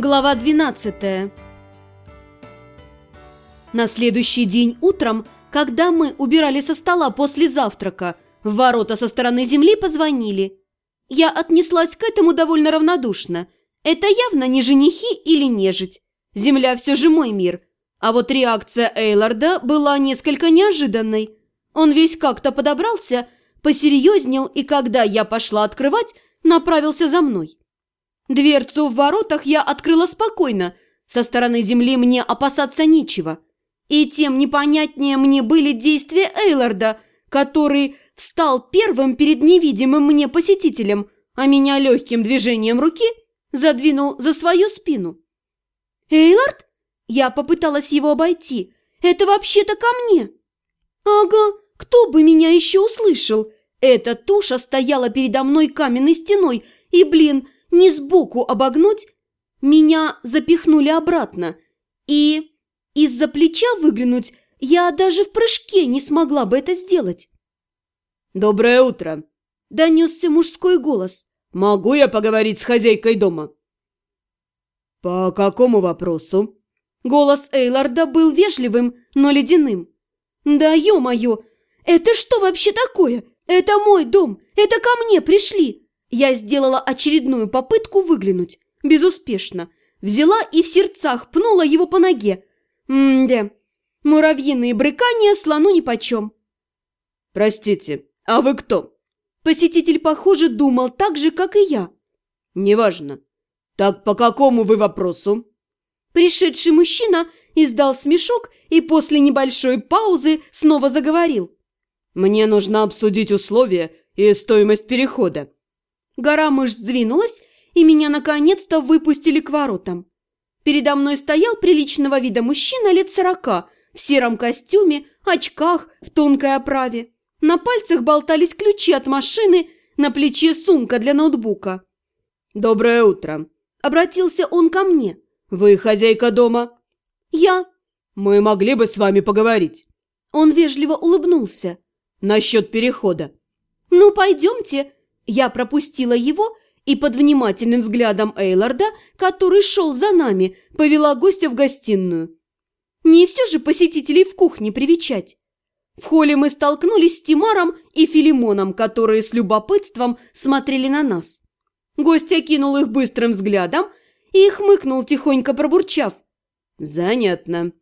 Глава 12 На следующий день утром, когда мы убирали со стола после завтрака, в ворота со стороны земли позвонили. Я отнеслась к этому довольно равнодушно. Это явно не женихи или нежить. Земля все же мой мир. А вот реакция Эйларда была несколько неожиданной. Он весь как-то подобрался, посерьезнел, и когда я пошла открывать, направился за мной. Дверцу в воротах я открыла спокойно. Со стороны земли мне опасаться нечего. И тем непонятнее мне были действия Эйларда, который встал первым перед невидимым мне посетителем, а меня легким движением руки задвинул за свою спину. «Эйлард?» Я попыталась его обойти. «Это вообще-то ко мне!» «Ага, кто бы меня еще услышал?» Эта туша стояла передо мной каменной стеной, и, блин, не сбоку обогнуть, меня запихнули обратно. И из-за плеча выглянуть я даже в прыжке не смогла бы это сделать. «Доброе утро!» – донесся мужской голос. «Могу я поговорить с хозяйкой дома?» «По какому вопросу?» Голос Эйларда был вежливым, но ледяным. «Да ё-моё! Это что вообще такое? Это мой дом! Это ко мне пришли!» Я сделала очередную попытку выглянуть. Безуспешно. Взяла и в сердцах пнула его по ноге. М-да, муравьиные брыкания слону нипочем. «Простите, а вы кто?» Посетитель, похоже, думал так же, как и я. «Неважно. Так по какому вы вопросу?» Пришедший мужчина издал смешок и после небольшой паузы снова заговорил. «Мне нужно обсудить условия и стоимость перехода. Гора мышц сдвинулась, и меня наконец-то выпустили к воротам. Передо мной стоял приличного вида мужчина лет сорока, в сером костюме, очках, в тонкой оправе. На пальцах болтались ключи от машины, на плече сумка для ноутбука. «Доброе утро!» – обратился он ко мне. «Вы хозяйка дома?» «Я». «Мы могли бы с вами поговорить». Он вежливо улыбнулся. «Насчет перехода». «Ну, пойдемте», я пропустила его и под внимательным взглядом Эйларда, который шел за нами, повела гостя в гостиную. Не все же посетителей в кухне привечать. В холле мы столкнулись с Тимаром и Филимоном, которые с любопытством смотрели на нас. Гость окинул их быстрым взглядом и хмыкнул, тихонько пробурчав. «Занятно».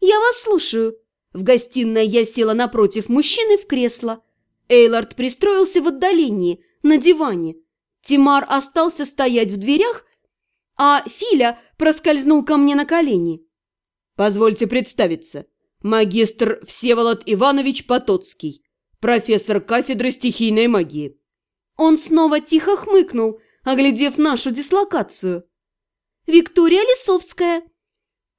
«Я вас слушаю». В гостиной я села напротив мужчины в кресло. Эйлард пристроился в отдалении – на диване. Тимар остался стоять в дверях, а Филя проскользнул ко мне на колени. «Позвольте представиться. Магистр Всеволод Иванович Потоцкий, профессор кафедры стихийной магии». Он снова тихо хмыкнул, оглядев нашу дислокацию. «Виктория Лисовская».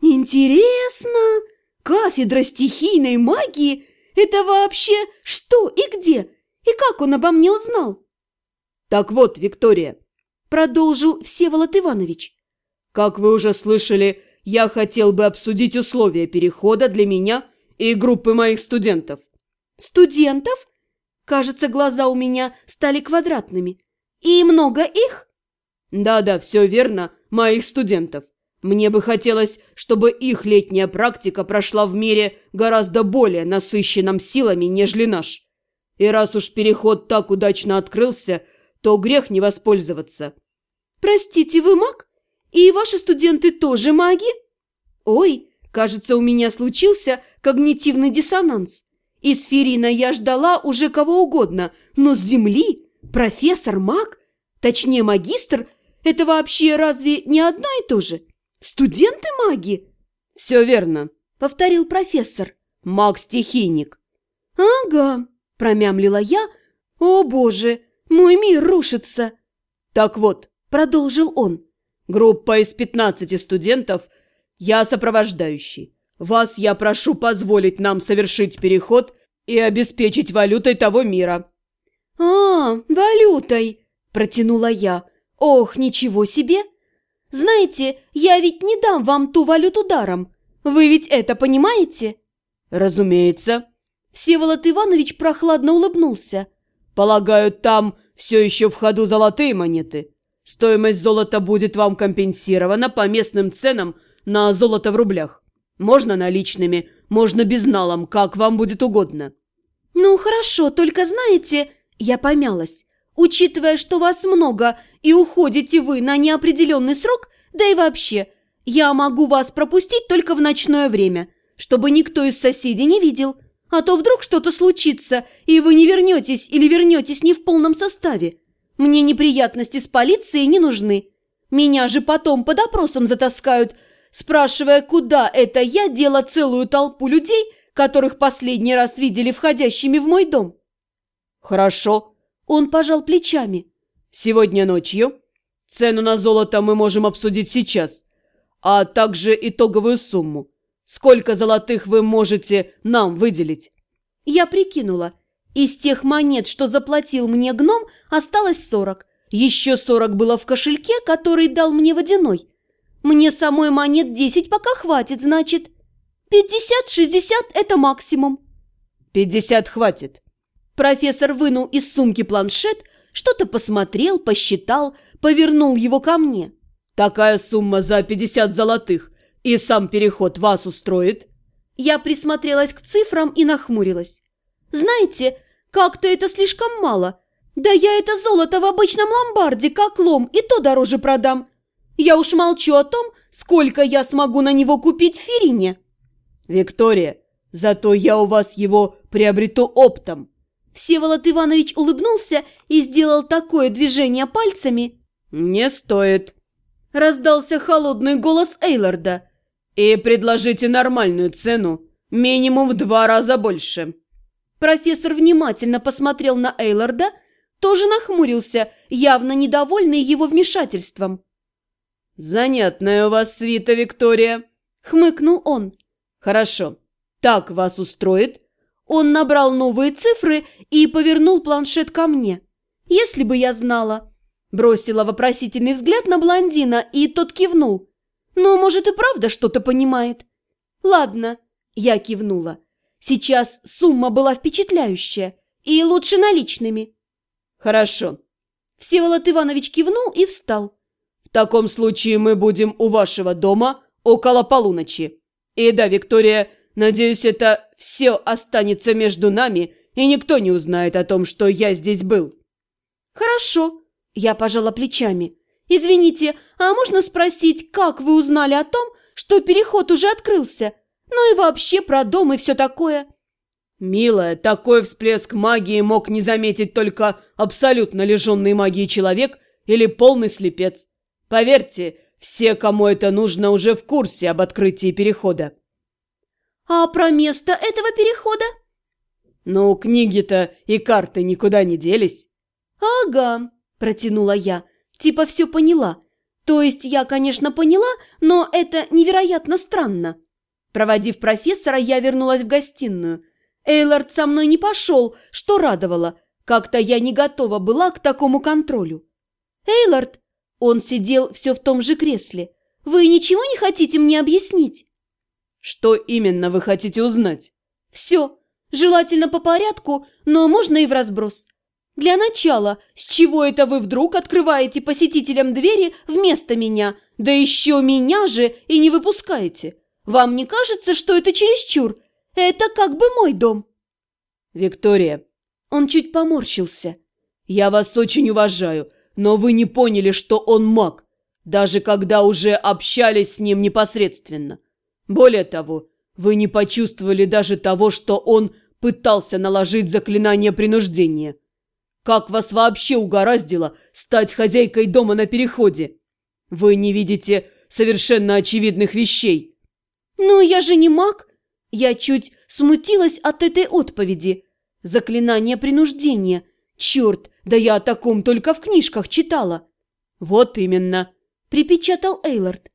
«Интересно, кафедра стихийной магии – это вообще что и где? И как он обо мне узнал?» «Так вот, Виктория», – продолжил Всеволод Иванович. «Как вы уже слышали, я хотел бы обсудить условия перехода для меня и группы моих студентов». «Студентов?» Кажется, глаза у меня стали квадратными. «И много их?» «Да-да, все верно, моих студентов. Мне бы хотелось, чтобы их летняя практика прошла в мире гораздо более насыщенном силами, нежели наш. И раз уж переход так удачно открылся – то грех не воспользоваться. «Простите, вы маг? И ваши студенты тоже маги?» «Ой, кажется, у меня случился когнитивный диссонанс. Из Ферина я ждала уже кого угодно, но с Земли профессор-маг, точнее магистр, это вообще разве не одно и то же? Студенты-маги?» «Все верно», — повторил профессор. «Маг-стихийник». «Ага», — промямлила я. «О, боже, мой мир рушится!» «Так вот», – продолжил он, – «группа из пятнадцати студентов, я сопровождающий. Вас я прошу позволить нам совершить переход и обеспечить валютой того мира». «А, валютой!» – протянула я. «Ох, ничего себе! Знаете, я ведь не дам вам ту валюту даром. Вы ведь это понимаете?» «Разумеется». Всеволод Иванович прохладно улыбнулся. Полагаю, там все еще в ходу золотые монеты. Стоимость золота будет вам компенсирована по местным ценам на золото в рублях. Можно наличными, можно безналом, как вам будет угодно». «Ну, хорошо, только знаете...» Я помялась. «Учитывая, что вас много и уходите вы на неопределенный срок, да и вообще, я могу вас пропустить только в ночное время, чтобы никто из соседей не видел. А то вдруг что-то случится, и вы не вернетесь или вернетесь не в полном составе. Мне неприятности с полицией не нужны. Меня же потом под опросом затаскают, спрашивая, куда это я дела целую толпу людей, которых последний раз видели входящими в мой дом. Хорошо. Он пожал плечами. Сегодня ночью. Цену на золото мы можем обсудить сейчас, а также итоговую сумму. Сколько золотых вы можете нам выделить? Я прикинула. Из тех монет, что заплатил мне гном, осталось сорок. Еще сорок было в кошельке, который дал мне водяной. Мне самой монет десять пока хватит, значит. Пятьдесят-шестьдесят – это максимум. Пятьдесят хватит. Профессор вынул из сумки планшет, что-то посмотрел, посчитал, повернул его ко мне. Такая сумма за пятьдесят золотых и сам переход вас устроит? Я присмотрелась к цифрам и нахмурилась. Знаете, как-то это слишком мало. Да я это золото в обычном ломбарде, как лом, и то дороже продам. Я уж молчу о том, сколько я смогу на него купить в Ферине. Виктория, зато я у вас его приобрету оптом. Всеволод Иванович улыбнулся и сделал такое движение пальцами. «Не стоит», – раздался холодный голос Эйларда. «И предложите нормальную цену, минимум в два раза больше». Профессор внимательно посмотрел на Эйларда, тоже нахмурился, явно недовольный его вмешательством. «Занятная у вас свита, Виктория», – хмыкнул он. «Хорошо. Так вас устроит?» Он набрал новые цифры и повернул планшет ко мне. «Если бы я знала...» Бросила вопросительный взгляд на блондина, и тот кивнул. «Ну, может, и правда что-то понимает?» «Ладно», – я кивнула. Сейчас сумма была впечатляющая, и лучше наличными. «Хорошо». Всеволод Иванович кивнул и встал. «В таком случае мы будем у вашего дома около полуночи. И да, Виктория, надеюсь, это все останется между нами, и никто не узнает о том, что я здесь был». «Хорошо», – я пожала плечами. «Извините, а можно спросить, как вы узнали о том, что переход уже открылся? Ну и вообще про дом и все такое». «Милая, такой всплеск магии мог не заметить только абсолютно лишенный магии человек или полный слепец. Поверьте, все, кому это нужно, уже в курсе об открытии перехода». «А про место этого перехода?» «Ну, книги-то и карты никуда не делись». «Ага», – протянула я, типа все поняла. То есть я, конечно, поняла, но это невероятно странно. Проводив профессора, я вернулась в гостиную. Эйлард со мной не пошел, что радовало. Как-то я не готова была к такому контролю. «Эйлард!» Он сидел все в том же кресле. «Вы ничего не хотите мне объяснить?» «Что именно вы хотите узнать?» «Все. Желательно по порядку, но можно и в разброс. Для начала, с чего это вы вдруг открываете посетителям двери вместо меня, да еще меня же и не выпускаете? Вам не кажется, что это чересчур? Это как бы мой дом». «Виктория». Он чуть поморщился. «Я вас очень уважаю, но вы не поняли, что он маг, даже когда уже общались с ним непосредственно. Более того, вы не почувствовали даже того, что он пытался наложить заклинание принуждения. Как вас вообще угораздило стать хозяйкой дома на переходе? Вы не видите совершенно очевидных вещей. «Ну, я же не маг!» Я чуть смутилась от этой отповеди. Заклинание принуждения. Черт, да я о таком только в книжках читала. Вот именно, припечатал Эйлард.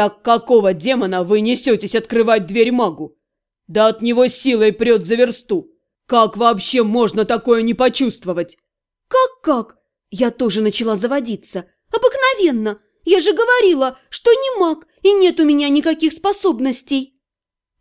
Так какого демона вы несетесь открывать дверь магу? Да от него силой прет за версту. Как вообще можно такое не почувствовать? Как-как? Я тоже начала заводиться. Обыкновенно. Я же говорила, что не маг, и нет у меня никаких способностей.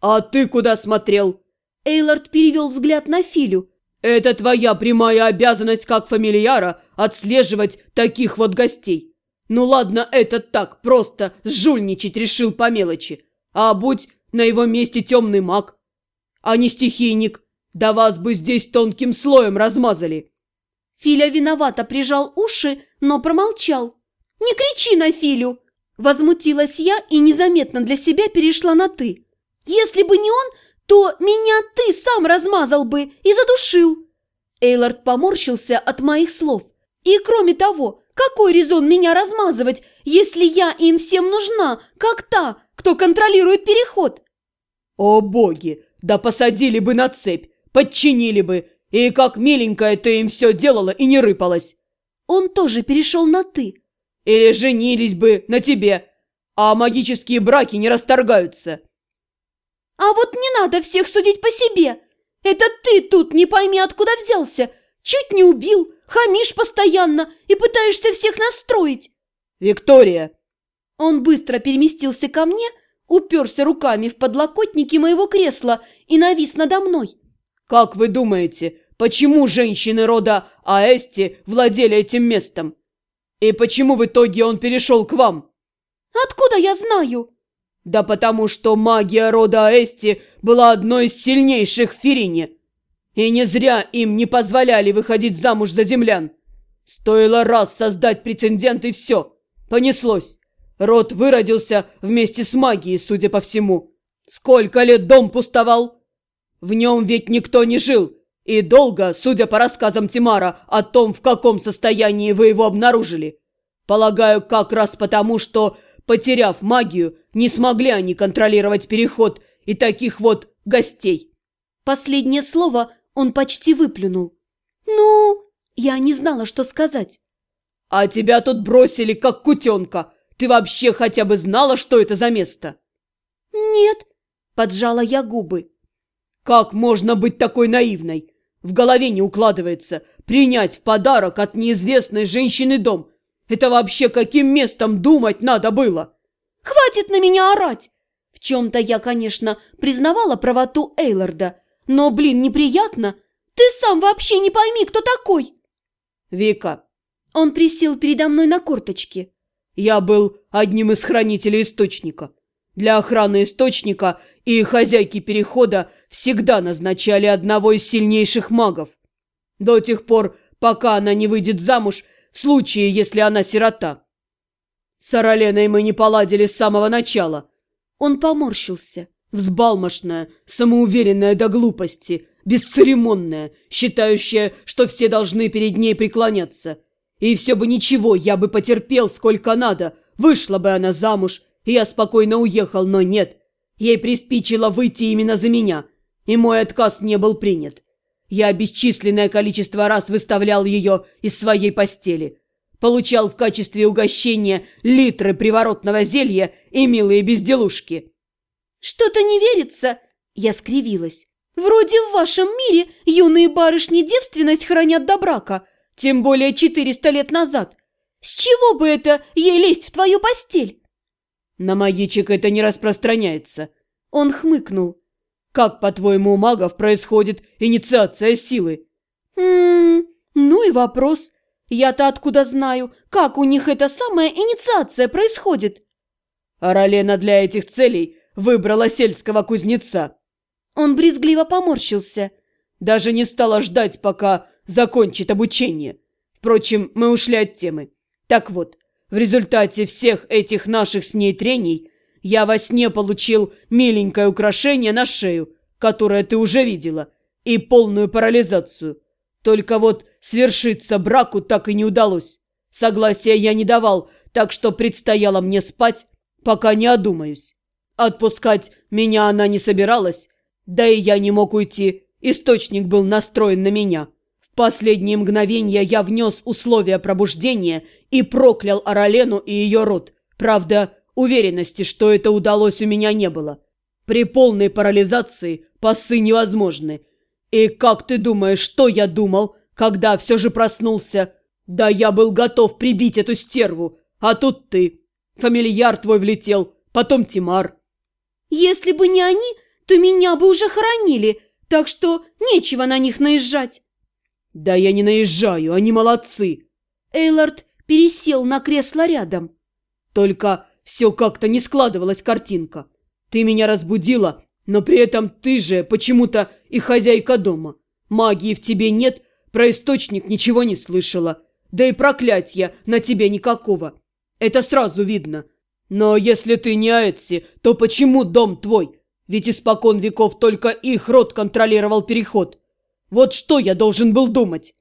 А ты куда смотрел? Эйлард перевел взгляд на Филю. Это твоя прямая обязанность как фамильяра отслеживать таких вот гостей. Ну ладно, этот так, просто жульничать решил по мелочи. А будь на его месте темный маг, а не стихийник, да вас бы здесь тонким слоем размазали. Филя виновато прижал уши, но промолчал. «Не кричи на Филю!» Возмутилась я и незаметно для себя перешла на «ты». «Если бы не он, то меня ты сам размазал бы и задушил!» Эйлард поморщился от моих слов. «И кроме того, какой резон меня размазывать, если я им всем нужна, как та, кто контролирует переход?» «О боги! Да посадили бы на цепь, подчинили бы, и как миленькая ты им все делала и не рыпалась!» Он тоже перешел на «ты». Или женились бы на тебе, а магические браки не расторгаются. А вот не надо всех судить по себе. Это ты тут не пойми откуда взялся. Чуть не убил, хамишь постоянно и пытаешься всех настроить. Виктория. Он быстро переместился ко мне, уперся руками в подлокотники моего кресла и навис надо мной. Как вы думаете, почему женщины рода Аэсти владели этим местом? «И почему в итоге он перешел к вам?» «Откуда я знаю?» «Да потому что магия рода Аэсти была одной из сильнейших в Ферине. И не зря им не позволяли выходить замуж за землян. Стоило раз создать прецедент и все. Понеслось. Род выродился вместе с магией, судя по всему. Сколько лет дом пустовал? В нем ведь никто не жил, и долго, судя по рассказам Тимара о том, в каком состоянии вы его обнаружили. Полагаю, как раз потому, что, потеряв магию, не смогли они контролировать переход и таких вот гостей. Последнее слово он почти выплюнул. «Ну...» Я не знала, что сказать. «А тебя тут бросили, как кутенка. Ты вообще хотя бы знала, что это за место?» «Нет», — поджала я губы. «Как можно быть такой наивной? В голове не укладывается принять в подарок от неизвестной женщины дом. Это вообще каким местом думать надо было? Хватит на меня орать! В чем-то я, конечно, признавала правоту Эйларда, но, блин, неприятно. Ты сам вообще не пойми, кто такой. Вика. Он присел передо мной на корточки. Я был одним из хранителей источника. Для охраны источника и хозяйки перехода всегда назначали одного из сильнейших магов. До тех пор, пока она не выйдет замуж, в случае, если она сирота. С Ароленой мы не поладили с самого начала. Он поморщился. Взбалмошная, самоуверенная до глупости, бесцеремонная, считающая, что все должны перед ней преклоняться. И все бы ничего, я бы потерпел сколько надо, вышла бы она замуж, и я спокойно уехал, но нет. Ей приспичило выйти именно за меня, и мой отказ не был принят. Я бесчисленное количество раз выставлял ее из своей постели. Получал в качестве угощения литры приворотного зелья и милые безделушки. «Что-то не верится!» Я скривилась. «Вроде в вашем мире юные барышни девственность хранят до брака, тем более четыреста лет назад. С чего бы это ей лезть в твою постель?» «На магичек это не распространяется». Он хмыкнул. «Как, по-твоему, у магов происходит инициация силы?» «Ммм, ну и вопрос. Я-то откуда знаю, как у них эта самая инициация происходит?» Аралена для этих целей выбрала сельского кузнеца. Он брезгливо поморщился. Даже не стала ждать, пока закончит обучение. Впрочем, мы ушли от темы. Так вот, в результате всех этих наших с ней трений я во сне получил миленькое украшение на шею, которое ты уже видела, и полную парализацию. Только вот свершиться браку так и не удалось. Согласия я не давал, так что предстояло мне спать, пока не одумаюсь. Отпускать меня она не собиралась, да и я не мог уйти, источник был настроен на меня. В последние мгновения я внес условия пробуждения и проклял Аралену и ее род. Правда, уверенности, что это удалось, у меня не было. При полной парализации пасы невозможны. И как ты думаешь, что я думал, когда все же проснулся? Да я был готов прибить эту стерву, а тут ты. Фамильяр твой влетел, потом Тимар. Если бы не они, то меня бы уже хоронили, так что нечего на них наезжать. Да я не наезжаю, они молодцы. Эйлард пересел на кресло рядом. Только все как-то не складывалась картинка. Ты меня разбудила, но при этом ты же почему-то и хозяйка дома. Магии в тебе нет, про источник ничего не слышала. Да и проклятия на тебе никакого. Это сразу видно. Но если ты не Эдси, то почему дом твой? Ведь испокон веков только их род контролировал переход. Вот что я должен был думать?